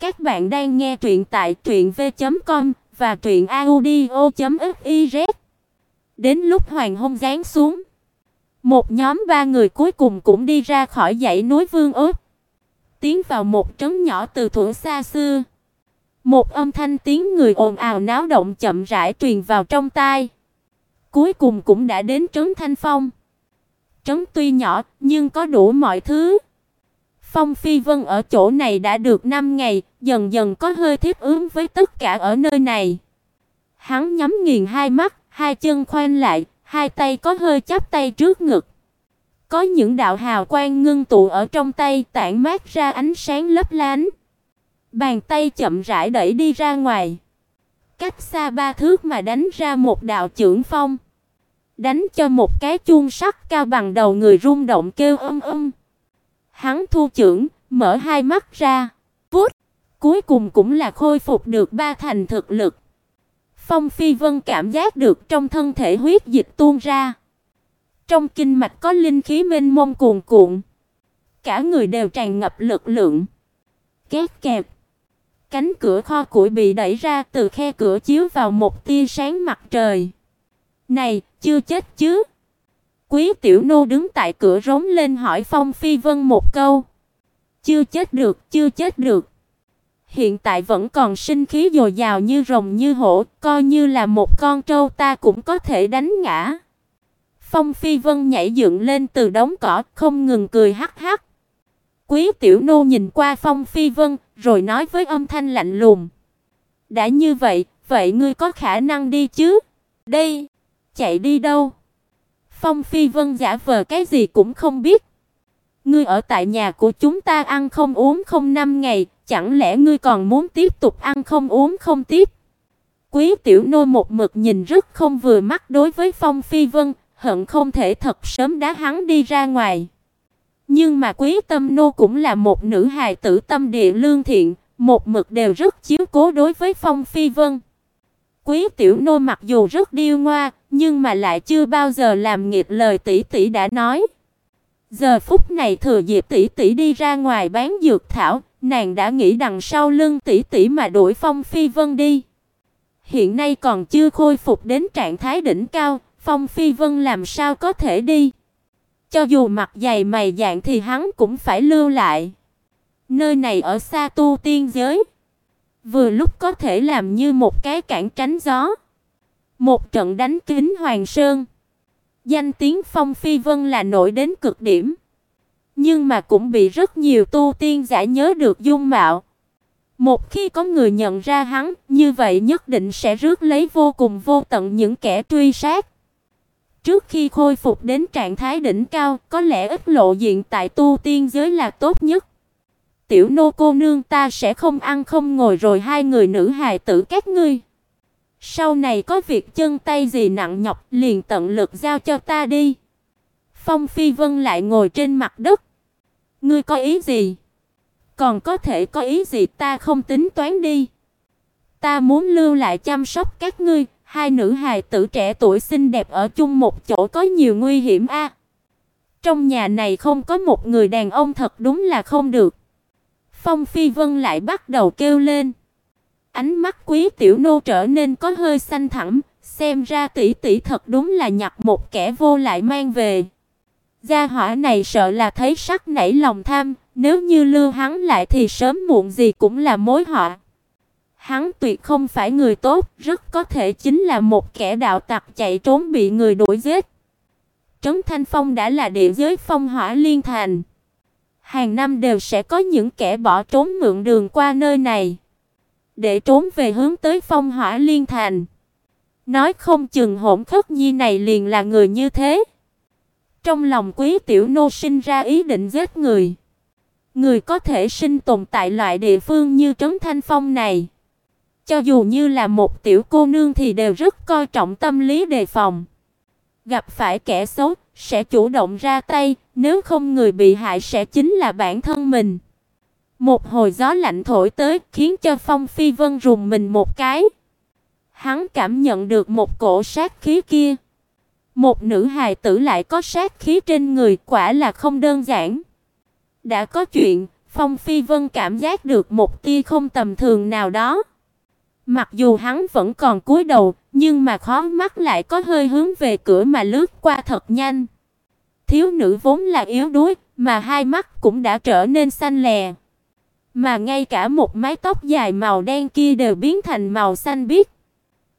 Các bạn đang nghe truyện tại truyệnv.com và truyệnaudio.fiz. Đến lúc hoàng hôn giáng xuống, một nhóm ba người cuối cùng cũng đi ra khỏi dãy núi Vương Ước, tiến vào một trấn nhỏ từ thuở xa xưa. Một âm thanh tiếng người ồn ào náo động chậm rãi truyền vào trong tai. Cuối cùng cũng đã đến trấn Thanh Phong. Trấn tuy nhỏ, nhưng có đủ mọi thứ. Phong Phi Vân ở chỗ này đã được 5 ngày, dần dần có hơi thiết ứng với tất cả ở nơi này. Hắn nhắm nghiền hai mắt, hai chân khoanh lại, hai tay có hơi chắp tay trước ngực. Có những đạo hào quang ngưng tụ ở trong tay tản mát ra ánh sáng lấp lánh. Bàn tay chậm rãi đẩy đi ra ngoài. Cách xa ba thước mà đánh ra một đạo trưởng phong. Đánh cho một cái chuông sắt cao bằng đầu người rung động kêu âm âm. Hắn thu chưởng, mở hai mắt ra. Vút, cuối cùng cũng là khôi phục được ba thành thực lực. Phong Phi Vân cảm giác được trong thân thể huyết dịch tuôn ra. Trong kinh mạch có linh khí mênh mông cuồn cuộn. Cả người đều tràn ngập lực lượng. Két kẹp. Cánh cửa kho củi bị đẩy ra từ khe cửa chiếu vào một tia sáng mặt trời. Này, chưa chết chứ? Quý tiểu nô đứng tại cửa rống lên hỏi Phong Phi Vân một câu. Chưa chết được, chưa chết được. Hiện tại vẫn còn sinh khí dồi dào như rồng như hổ, coi như là một con trâu ta cũng có thể đánh ngã. Phong Phi Vân nhảy dựng lên từ đống cỏ, không ngừng cười hắc hắc. Quý tiểu nô nhìn qua Phong Phi Vân, rồi nói với âm thanh lạnh lùng: "Đã như vậy, vậy ngươi có khả năng đi chứ?" "Đây, chạy đi đâu?" Phong Phi Vân giả vờ cái gì cũng không biết. Ngươi ở tại nhà của chúng ta ăn không uống không năm ngày, chẳng lẽ ngươi còn muốn tiếp tục ăn không uống không tiếp? Quý tiểu nô một mực nhìn rất không vừa mắt đối với Phong Phi Vân, hận không thể thật sớm đá hắn đi ra ngoài. Nhưng mà Quý Tâm nô cũng là một nữ hài tử tâm địa lương thiện, một mực đều rất chiếu cố đối với Phong Phi Vân. Quý tiểu nô mặc dù rất điêu ngoa, nhưng mà lại chưa bao giờ làm nghịch lời tỷ tỷ đã nói. Giờ phút này thừa dịp tỷ tỷ đi ra ngoài bán dược thảo, nàng đã nghĩ đằng sau lưng tỷ tỷ mà đuổi Phong Phi Vân đi. Hiện nay còn chưa khôi phục đến trạng thái đỉnh cao, Phong Phi Vân làm sao có thể đi? Cho dù mặt dày mày dạn thì hắn cũng phải lưu lại. Nơi này ở xa tu tiên giới, vừa lúc có thể làm như một cái cản tránh gió. Một trận đánh kính Hoàng Sơn. Danh tiếng Phong Phi Vân là nổi đến cực điểm, nhưng mà cũng bị rất nhiều tu tiên giả nhớ được dung mạo. Một khi có người nhận ra hắn, như vậy nhất định sẽ rước lấy vô cùng vô tận những kẻ truy sát. Trước khi khôi phục đến trạng thái đỉnh cao, có lẽ ít lộ diện tại tu tiên giới là tốt nhất. Tiểu nô cô nương ta sẽ không ăn không ngồi rồi hai người nữ hài tử các ngươi. Sau này có việc chân tay gì nặng nhọc, liền tận lực giao cho ta đi. Phong Phi Vân lại ngồi trên mặt đất. Ngươi có ý gì? Còn có thể có ý gì ta không tính toán đi. Ta muốn lưu lại chăm sóc các ngươi, hai nữ hài tử trẻ tuổi xinh đẹp ở chung một chỗ có nhiều nguy hiểm a. Trong nhà này không có một người đàn ông thật đúng là không được. Phong Phi Vân lại bắt đầu kêu lên. Ánh mắt Quý tiểu nô trở nên có hơi xanh thẳm, xem ra tỷ tỷ thật đúng là nhặt một kẻ vô lại mang về. Gia hỏa này sợ là thấy sắc nảy lòng tham, nếu như lưu hắn lại thì sớm muộn gì cũng là mối họa. Hắn tuyệt không phải người tốt, rất có thể chính là một kẻ đạo tặc chạy trốn bị người đuổi giết. Trấn Thanh Phong đã là địa giới phong hỏa liên thành. Hàng năm đều sẽ có những kẻ bỏ trốn mượn đường qua nơi này để trốn về hướng tới Phong Hỏa Liên Thành. Nói không chừng Hỗn Khất Nhi này liền là người như thế. Trong lòng Quý Tiểu Nô sinh ra ý định giết người. Người có thể sinh tồn tại loại địa phương như Trấn Thanh Phong này, cho dù như là một tiểu cô nương thì đều rất coi trọng tâm lý đề phòng. Gặp phải kẻ xấu sẽ chủ động ra tay, nếu không người bị hại sẽ chính là bản thân mình. Một hồi gió lạnh thổi tới, khiến cho Phong Phi Vân rùng mình một cái. Hắn cảm nhận được một cổ sát khí kia. Một nữ hài tử lại có sát khí trên người, quả là không đơn giản. Đã có chuyện, Phong Phi Vân cảm giác được một tia không tầm thường nào đó. Mặc dù hắn vẫn còn cúi đầu, nhưng mà khó mắt lại có hơi hướng về cửa mà lướt qua thật nhanh. Thiếu nữ vốn là yếu đuối, mà hai mắt cũng đã trở nên xanh lè. Mà ngay cả một mái tóc dài màu đen kia đều biến thành màu xanh biếc.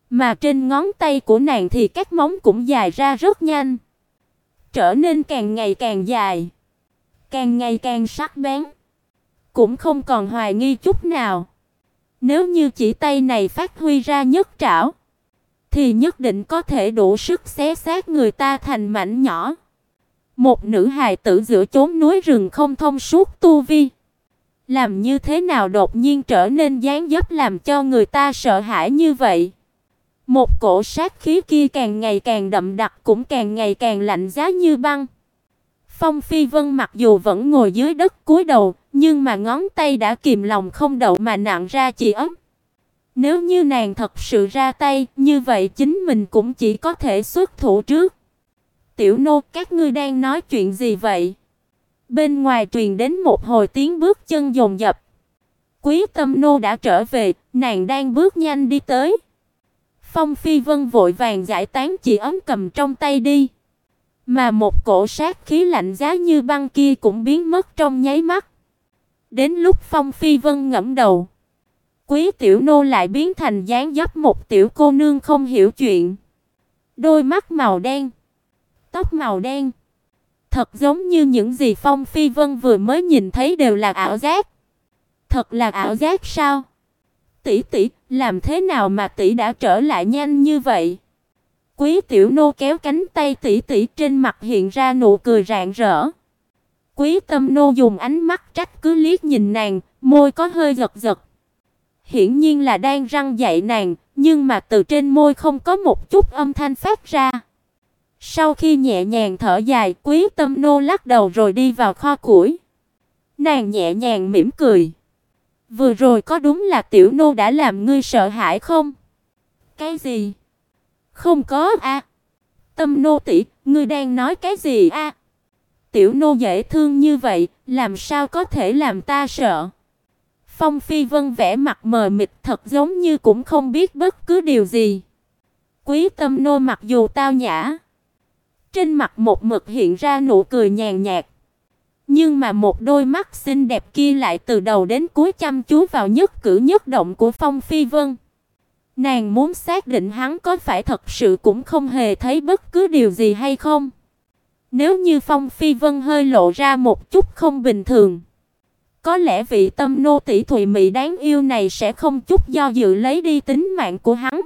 Mà trên ngón tay của nàng thì các móng cũng dài ra rất nhanh, trở nên càng ngày càng dài, càng ngày càng sắc bén, cũng không còn hoài nghi chút nào. Nếu như chỉ tay này phát huy ra nhất trảo, thì nhất định có thể đủ sức xé xác người ta thành mảnh nhỏ. Một nữ hài tử giữa chốn núi rừng không thông suốt tu vi, làm như thế nào đột nhiên trở nên dáng dấp làm cho người ta sợ hãi như vậy? Một cổ sát khí kia càng ngày càng đậm đặc cũng càng ngày càng lạnh giá như băng. Phong Phi Vân mặc dù vẫn ngồi dưới đất cúi đầu, nhưng mà ngón tay đã kìm lòng không đậu mà nặng ra chỉ ấm. Nếu như nàng thật sự ra tay, như vậy chính mình cũng chỉ có thể xuất thủ trước. Tiểu nô, các ngươi đang nói chuyện gì vậy? Bên ngoài truyền đến một hồi tiếng bước chân dồn dập. Quý Tâm nô đã trở về, nàng đang bước nhanh đi tới. Phong Phi Vân vội vàng giải tán chỉ ấm cầm trong tay đi. Mà một cổ sát khí lạnh giá như băng kia cũng biến mất trong nháy mắt. Đến lúc Phong Phi Vân ngẫm đầu, Quý tiểu nô lại biến thành dáng dấp một tiểu cô nương không hiểu chuyện. Đôi mắt màu đen, tóc màu đen, thật giống như những gì Phong Phi Vân vừa mới nhìn thấy đều là ảo giác. Thật là ảo giác sao? Tỷ tỷ, làm thế nào mà tỷ đã trở lại nhanh như vậy? Quý tiểu nô kéo cánh tay tỷ tỷ trên mặt hiện ra nụ cười rạng rỡ. Quý tâm nô dùng ánh mắt trách cứ liếc nhìn nàng, môi có hơi giật giật. Hiển nhiên là đang răng dạy nàng, nhưng mà từ trên môi không có một chút âm thanh phát ra. Sau khi nhẹ nhàng thở dài, Quý Tâm nô lắc đầu rồi đi vào kho củi. Nàng nhẹ nhàng mỉm cười. Vừa rồi có đúng là tiểu nô đã làm ngươi sợ hãi không? Cái gì? Không có a. Tâm nô tỷ, ngươi đang nói cái gì a? Tiểu nô dễ thương như vậy, làm sao có thể làm ta sợ? Phong Phi Vân vẻ mặt mờ mịt thật giống như cũng không biết bất cứ điều gì. Quý Tâm nô mặc dù tao nhã, trên mặt một mực hiện ra nụ cười nhàn nhạt. Nhưng mà một đôi mắt xinh đẹp kia lại từ đầu đến cuối chăm chú vào nhất cử nhất động của Phong Phi Vân. Nàng muốn xác định hắn có phải thật sự cũng không hề thấy bất cứ điều gì hay không. Nếu như Phong Phi Vân hơi lộ ra một chút không bình thường, có lẽ vị tâm nô tỷ Thụy Mỹ đáng yêu này sẽ không chút do dự lấy đi tính mạng của hắn.